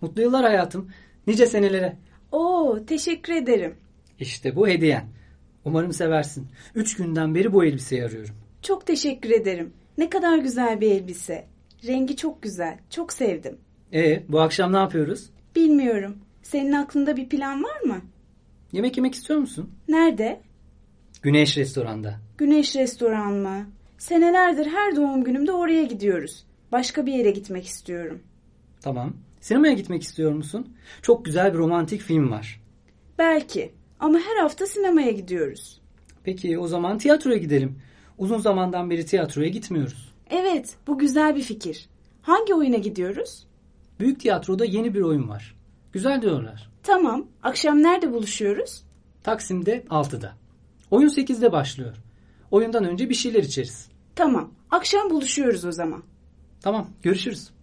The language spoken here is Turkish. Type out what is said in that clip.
Mutlu yıllar hayatım. Nice senelere. Oo, teşekkür ederim. İşte bu hediyen. Umarım seversin. Üç günden beri bu elbiseyi arıyorum. Çok teşekkür ederim. Ne kadar güzel bir elbise. Rengi çok güzel. Çok sevdim. E, bu akşam ne yapıyoruz? Bilmiyorum. Senin aklında bir plan var mı? Yemek yemek istiyor musun? Nerede? Güneş restoranda. Güneş restoran mı? Senelerdir her doğum günümde oraya gidiyoruz. Başka bir yere gitmek istiyorum. Tamam. Sinemaya gitmek istiyor musun? Çok güzel bir romantik film var. Belki. Ama her hafta sinemaya gidiyoruz. Peki o zaman tiyatroya gidelim. Uzun zamandan beri tiyatroya gitmiyoruz. Evet, bu güzel bir fikir. Hangi oyuna gidiyoruz? Büyük tiyatroda yeni bir oyun var. Güzel diyorlar. Tamam. Akşam nerede buluşuyoruz? Taksim'de 6'da. Oyun 8'de başlıyor. Oyundan önce bir şeyler içeriz. Tamam. Akşam buluşuyoruz o zaman. Tamam görüşürüz.